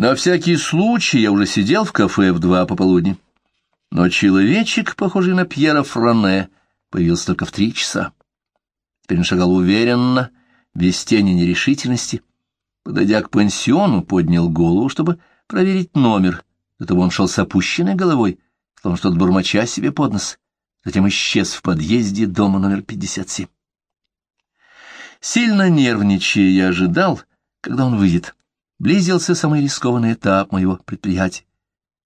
На всякий случай я уже сидел в кафе в два пополудни. Но человечек, похожий на Пьера Фране, появился только в три часа. Теперь шагал уверенно, без тени нерешительности. Подойдя к пансиону, поднял голову, чтобы проверить номер. До того он шел с опущенной головой, словно что-то бормоча себе под нос. Затем исчез в подъезде дома номер 57. Сильно нервничая, я ожидал, когда он выйдет. Близился самый рискованный этап моего предприятия.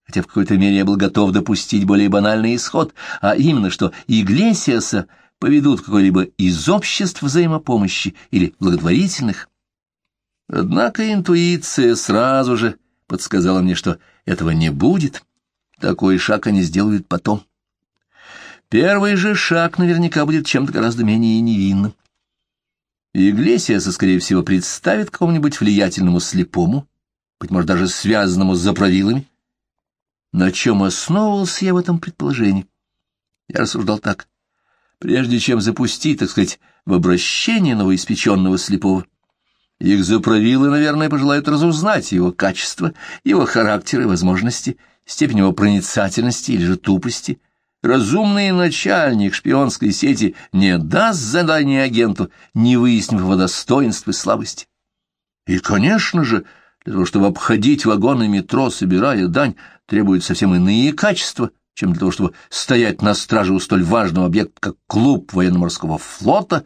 Хотя в какой-то мере я был готов допустить более банальный исход, а именно, что Иглесиаса поведут какой-либо из обществ взаимопомощи или благотворительных. Однако интуиция сразу же подсказала мне, что этого не будет. Такой шаг они сделают потом. Первый же шаг наверняка будет чем-то гораздо менее невинным. Иглесиаса, скорее всего, представит какому-нибудь влиятельному слепому, быть может, даже связанному с заправилами. На чем основывался я в этом предположении? Я рассуждал так. Прежде чем запустить, так сказать, в обращение новоиспеченного слепого, их заправилы, наверное, пожелают разузнать его качество, его характер и возможности, степень его проницательности или же тупости — Разумный начальник шпионской сети не даст задание агенту, не выяснив его достоинств и слабости. И, конечно же, для того, чтобы обходить вагоны метро, собирая дань, требуют совсем иные качества, чем для того, чтобы стоять на страже у столь важного объекта, как клуб военно-морского флота,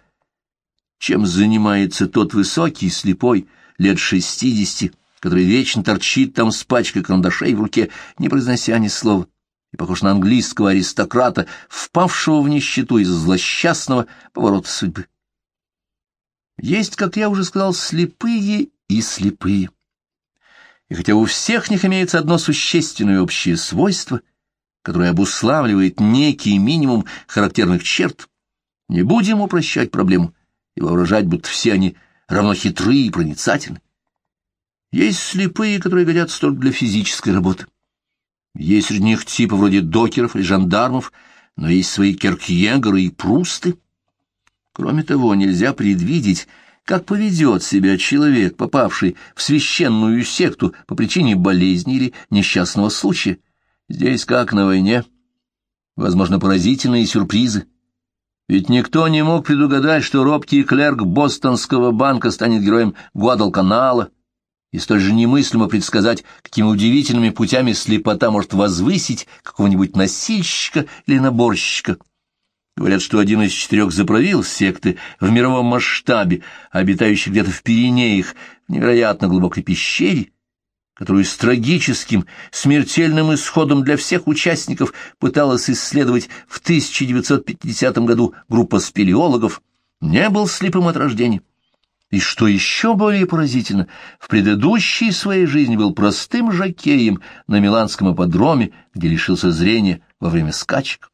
чем занимается тот высокий, слепой, лет шестидесяти, который вечно торчит там с пачкой карандашей в руке, не произнося ни слова и похож на английского аристократа, впавшего в нищету из злосчастного поворота судьбы. Есть, как я уже сказал, слепые и слепые. И хотя у всех них имеется одно существенное общее свойство, которое обуславливает некий минимум характерных черт, не будем упрощать проблему и воображать, будто все они равно хитрые и проницательны. Есть слепые, которые годятся только для физической работы. Есть среди них типы вроде докеров или жандармов, но есть свои керкьегеры и прусты. Кроме того, нельзя предвидеть, как поведет себя человек, попавший в священную секту по причине болезни или несчастного случая. Здесь, как на войне, возможно, поразительные сюрпризы. Ведь никто не мог предугадать, что робкий клерк бостонского банка станет героем Гуадалканала, и столь же немыслимо предсказать, какими удивительными путями слепота может возвысить какого-нибудь носильщика или наборщика. Говорят, что один из четырех заправил секты в мировом масштабе, обитающий где-то в Пиренеях, в невероятно глубокой пещере, которую с трагическим, смертельным исходом для всех участников пыталась исследовать в 1950 году группа спелеологов, не был слепым от рождения. И что еще более поразительно, в предыдущей своей жизни был простым жокеем на Миланском ипподроме, где лишился зрения во время скачек.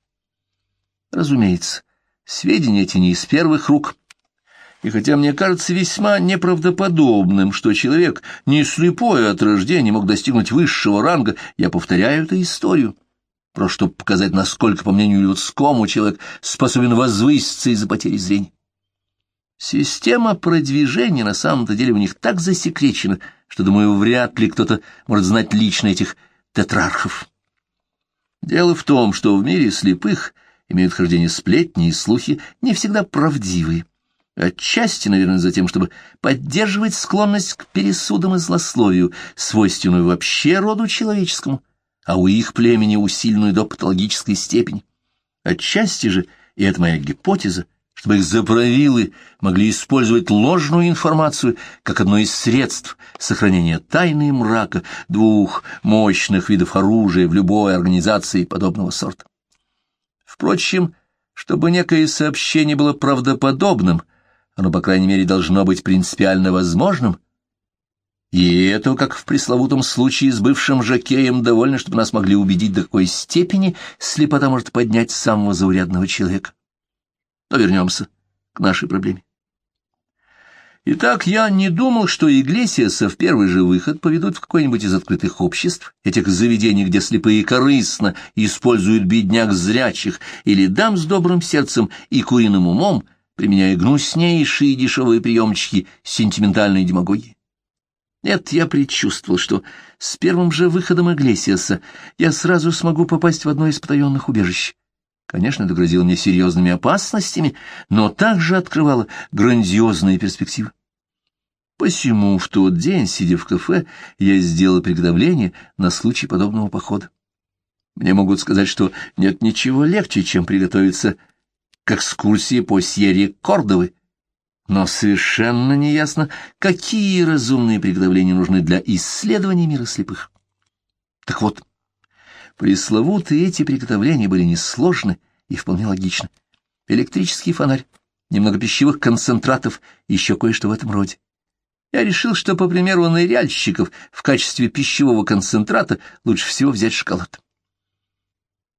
Разумеется, сведения эти не из первых рук. И хотя мне кажется весьма неправдоподобным, что человек, не слепой от рождения, мог достигнуть высшего ранга, я повторяю эту историю, просто чтобы показать, насколько, по мнению людскому, человек способен возвыситься из-за потери зрения. Система продвижения на самом-то деле у них так засекречена, что, думаю, вряд ли кто-то может знать лично этих тетрархов. Дело в том, что в мире слепых имеют хождение сплетни и слухи не всегда правдивые. Отчасти, наверное, за тем, чтобы поддерживать склонность к пересудам и злословию, свойственную вообще роду человеческому, а у их племени усиленную до патологической степени. Отчасти же, и это моя гипотеза, чтобы заправилы могли использовать ложную информацию как одно из средств сохранения тайны и мрака двух мощных видов оружия в любой организации подобного сорта. Впрочем, чтобы некое сообщение было правдоподобным, оно, по крайней мере, должно быть принципиально возможным, и это, как в пресловутом случае с бывшим жокеем, довольно, чтобы нас могли убедить, до какой степени слепота может поднять самого заурядного человека. Но вернемся к нашей проблеме. Итак, я не думал, что Иглесиаса в первый же выход поведут в какое-нибудь из открытых обществ, этих заведений, где слепые корыстно используют бедняк зрячих или дам с добрым сердцем и куриным умом, применяя гнуснейшие дешевые приемчики сентиментальной демагогии. Нет, я предчувствовал, что с первым же выходом Иглесиаса я сразу смогу попасть в одно из потаенных убежищ. Конечно, это грозило мне серьезными опасностями, но также открывало грандиозные перспективы. Посему в тот день, сидя в кафе, я сделал приготовление на случай подобного похода. Мне могут сказать, что нет ничего легче, чем приготовиться к экскурсии по Сьерре Кордовы, но совершенно неясно, какие разумные приготовления нужны для исследования мира слепых. Так вот, пресловутые эти приготовления были несложны и вполне логичны. Электрический фонарь, немного пищевых концентратов и еще кое-что в этом роде. Я решил, что, по примеру ныряльщиков, в качестве пищевого концентрата лучше всего взять шоколад.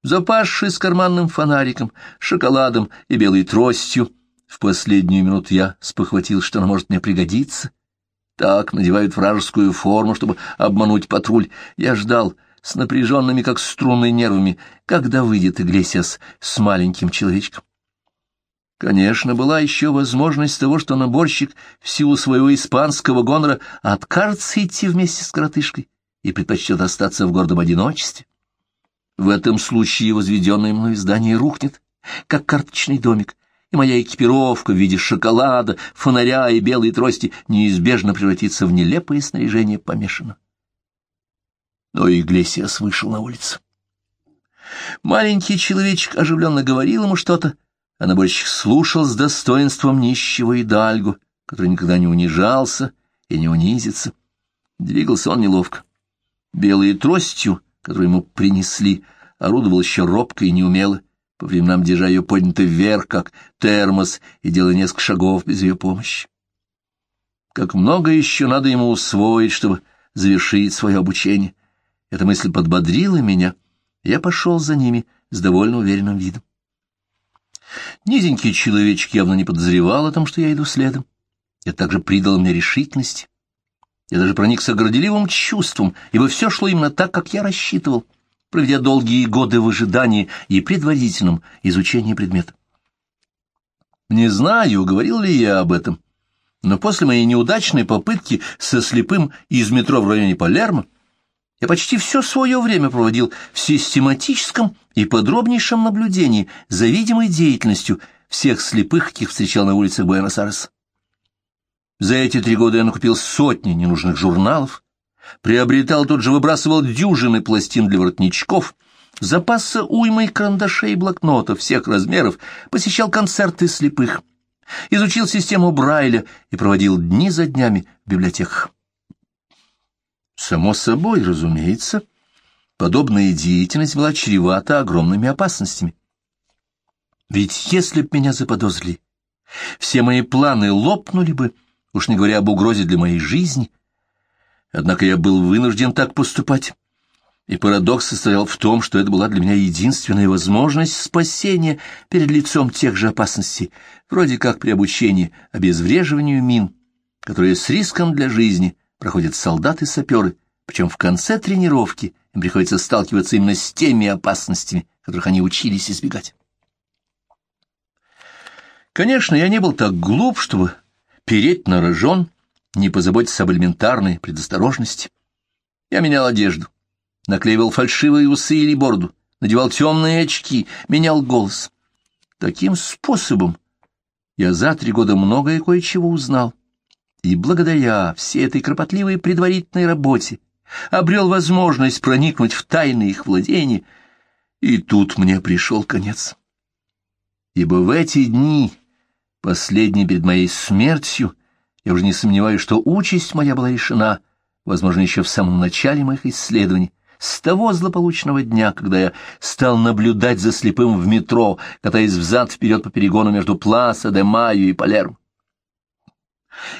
Запасшись карманным фонариком, шоколадом и белой тростью, в последнюю минуту я спохватил, что она может мне пригодиться. Так надевают вражескую форму, чтобы обмануть патруль. Я ждал с напряженными, как струны, нервами, когда выйдет Иглесиас с маленьким человечком. Конечно, была еще возможность того, что наборщик в силу своего испанского гонора откажется идти вместе с коротышкой и предпочтет остаться в гордом одиночестве. В этом случае возведенное мной здание рухнет, как карточный домик, и моя экипировка в виде шоколада, фонаря и белой трости неизбежно превратится в нелепое снаряжение помешанного. Но Иглесиас вышел на улицу. Маленький человечек оживленно говорил ему что-то, а наборщик слушал с достоинством нищего идальгу, который никогда не унижался и не унизится. Двигался он неловко. Белой тростью, которую ему принесли, орудовал еще робко и неумело, по временам держа ее поднятой вверх, как термос, и делая несколько шагов без ее помощи. Как много еще надо ему усвоить, чтобы завершить свое обучение. Эта мысль подбодрила меня, я пошел за ними с довольно уверенным видом. Низенький человечек явно не подозревал о том, что я иду следом. Это также придало мне решительность. Я даже проникся горделивым чувством, ибо все шло именно так, как я рассчитывал проведя долгие годы в ожидании и предварительном изучении предмета. Не знаю, говорил ли я об этом, но после моей неудачной попытки со слепым из метро в районе Палермо я почти все свое время проводил в систематическом и подробнейшем наблюдении за видимой деятельностью всех слепых, каких встречал на улицах Буэнос-Айреса. За эти три года я накупил сотни ненужных журналов, приобретал, тут же выбрасывал дюжины пластин для воротничков, запасся уймой карандашей и блокнотов всех размеров, посещал концерты слепых, изучил систему Брайля и проводил дни за днями в библиотеках. Само собой, разумеется, подобная деятельность была чревата огромными опасностями. Ведь если б меня заподозрили, все мои планы лопнули бы, уж не говоря об угрозе для моей жизни, Однако я был вынужден так поступать. И парадокс состоял в том, что это была для меня единственная возможность спасения перед лицом тех же опасностей, вроде как при обучении обезвреживанию мин, которые с риском для жизни проходят солдаты-саперы, причем в конце тренировки им приходится сталкиваться именно с теми опасностями, которых они учились избегать. Конечно, я не был так глуп, чтобы переть на рожон не позаботиться об элементарной предосторожности. Я менял одежду, наклеивал фальшивые усы или бороду, надевал темные очки, менял голос. Таким способом я за три года многое кое-чего узнал, и благодаря всей этой кропотливой предварительной работе обрел возможность проникнуть в тайны их владения, и тут мне пришел конец. Ибо в эти дни, последние перед моей смертью, я уже не сомневаюсь, что участь моя была решена, возможно, еще в самом начале моих исследований, с того злополучного дня, когда я стал наблюдать за слепым в метро, катаясь взад-вперед по перегону между Пласа, де Майо и Палермо.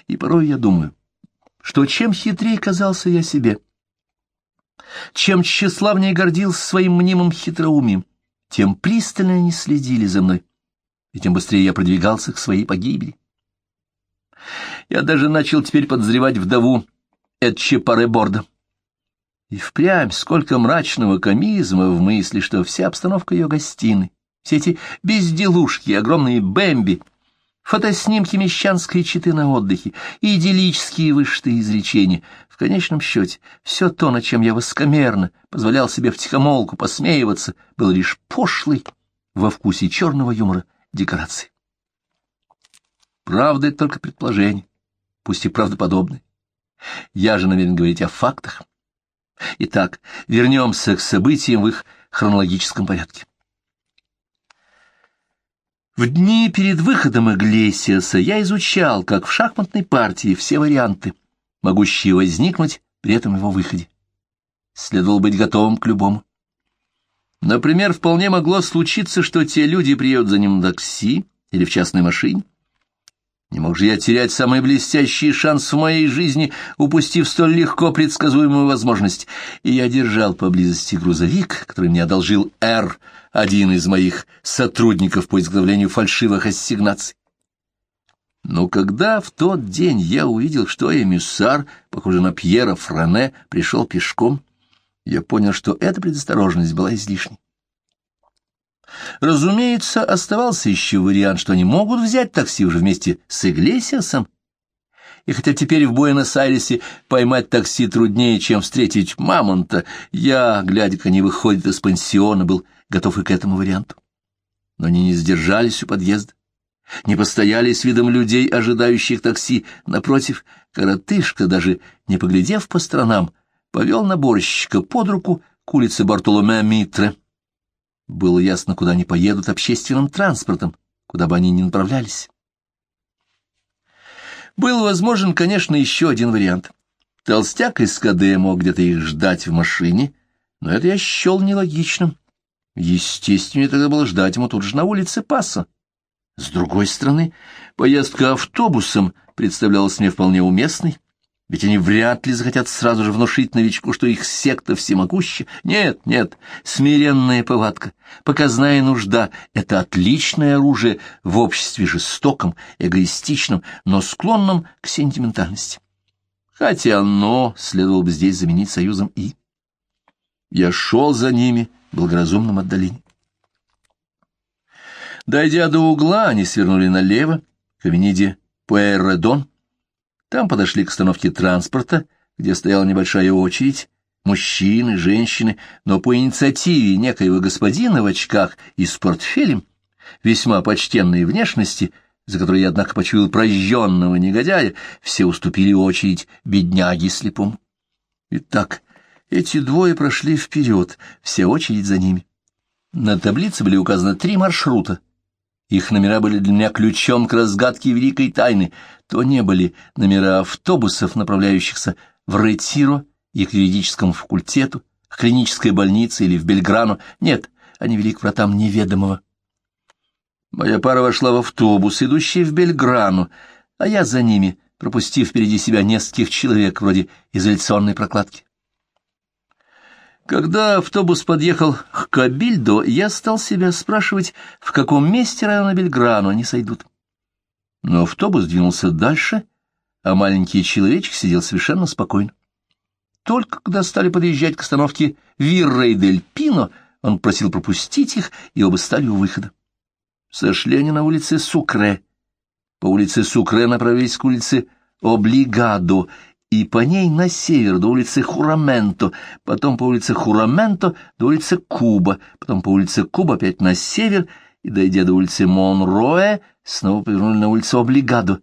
И порой я думаю, что чем хитрее казался я себе, чем тщеславнее гордился своим мнимым хитроумием, тем пристально они следили за мной, и тем быстрее я продвигался к своей погибели. Я даже начал теперь подозревать вдову Эдчепаре Борда. И впрямь сколько мрачного комизма в мысли, что вся обстановка ее гостиной, все эти безделушки, огромные бэмби, фотоснимки мещанской читы на отдыхе, идиллические вышитые изречения. В конечном счете, все то, на чем я воскомерно позволял себе втихомолку посмеиваться, было лишь пошлый во вкусе черного юмора декорации. Правда, это только предположение, пусть и правдоподобное. Я же намерен говорить о фактах. Итак, вернемся к событиям в их хронологическом порядке. В дни перед выходом Иглесиаса я изучал, как в шахматной партии, все варианты, могущие возникнуть при этом его выходе. Следовало быть готовым к любому. Например, вполне могло случиться, что те люди приедут за ним на такси или в частной машине. Не мог же я терять самый блестящий шанс в моей жизни, упустив столь легко предсказуемую возможность, и я держал поблизости грузовик, который мне одолжил Р, один из моих сотрудников по изготовлению фальшивых ассигнаций. Но когда в тот день я увидел, что эмиссар, похоже на Пьера Фране, пришел пешком, я понял, что эта предосторожность была излишней. Разумеется, оставался еще вариант, что они могут взять такси уже вместе с Иглесиасом. И хотя теперь в Буэнос-Айресе поймать такси труднее, чем встретить мамонта, я, глядя, как они выходят из пансиона, был готов и к этому варианту. Но они не сдержались у подъезда, не постояли с видом людей, ожидающих такси. Напротив, коротышка, даже не поглядев по сторонам, повел наборщика под руку к улице Бартоломе Митре. Было ясно, куда они поедут общественным транспортом, куда бы они ни направлялись. Был возможен, конечно, еще один вариант. Толстяк из КД мог где-то их ждать в машине, но это я счел нелогичным. Естественно, тогда было ждать ему тут же на улице Пасса. С другой стороны, поездка автобусом представлялась мне вполне уместной. Ведь они вряд ли захотят сразу же внушить новичку, что их секта всемогуща. Нет, нет, смиренная повадка, показная нужда — это отличное оружие в обществе жестоком, эгоистичном, но склонном к сентиментальности. Хотя оно следовало бы здесь заменить союзом «и». Я шел за ними в благоразумном отдалении. Дойдя до угла, они свернули налево, к авениде Пуэрредон, там подошли к остановке транспорта, где стояла небольшая очередь, мужчины, женщины, но по инициативе некоего господина в очках и с портфелем, весьма почтенной внешности, за которой я, однако, почуял прожженного негодяя, все уступили очередь бедняги слепому. Итак, эти двое прошли вперед, все очередь за ними. На таблице были указаны три маршрута, их номера были для меня ключом к разгадке великой тайны. То не были номера автобусов, направляющихся в Ретиро и к юридическому факультету, к клинической больнице или в Бельграну. Нет, они вели к вратам неведомого. Моя пара вошла в автобус, идущий в Бельграну, а я за ними, пропустив впереди себя нескольких человек, вроде изоляционной прокладки. Когда автобус подъехал к Кабильдо, я стал себя спрашивать, в каком месте района Бельграну они сойдут. Но автобус двинулся дальше, а маленький человечек сидел совершенно спокойно. Только когда стали подъезжать к остановке Виррей-дель-Пино, он просил пропустить их, и оба стали у выхода. Сошли они на улице Сукре. По улице Сукре направились к улице Облигадо, и по ней на север до улицы Хураменто, потом по улице Хураменто до улицы Куба, потом по улице Куба опять на север, и, дойдя до улицы Монроэ, снова повернули на улицу Облигадо,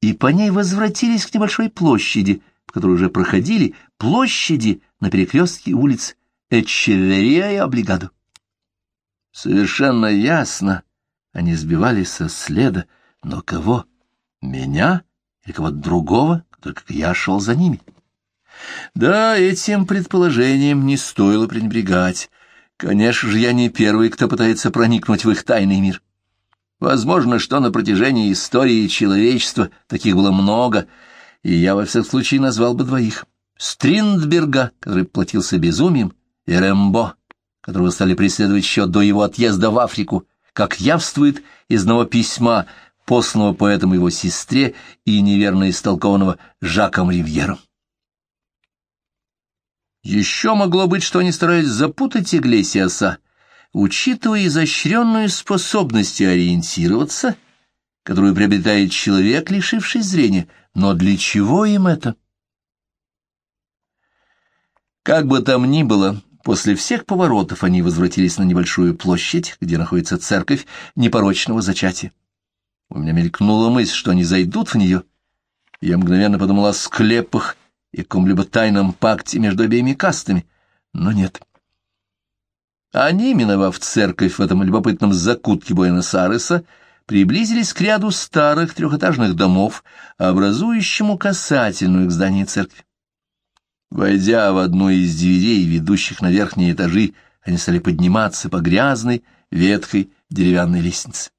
и по ней возвратились к небольшой площади, по которой уже проходили площади на перекрестке улиц Эчеверия и Облигадо. Совершенно ясно, они сбивали со следа, но кого? Меня или кого-то другого? только я шел за ними. Да, этим предположением не стоило пренебрегать. Конечно же, я не первый, кто пытается проникнуть в их тайный мир. Возможно, что на протяжении истории человечества таких было много, и я во всяком случае назвал бы двоих. Стриндберга, который платился безумием, и Рэмбо, которого стали преследовать еще до его отъезда в Африку, как явствует из одного письма, посланного поэтом его сестре и неверно истолкованного Жаком Ривьером. Еще могло быть, что они старались запутать Иглесиаса, учитывая изощренную способность ориентироваться, которую приобретает человек, лишивший зрения. Но для чего им это? Как бы там ни было, после всех поворотов они возвратились на небольшую площадь, где находится церковь непорочного зачатия. У меня мелькнула мысль, что они зайдут в нее. Я мгновенно подумал о склепах и каком-либо тайном пакте между обеими кастами, но нет. Они, миновав церковь в этом любопытном закутке Буэнос-Айреса, приблизились к ряду старых трехэтажных домов, образующему касательную к зданию церкви. Войдя в одну из дверей, ведущих на верхние этажи, они стали подниматься по грязной, ветхой деревянной лестнице.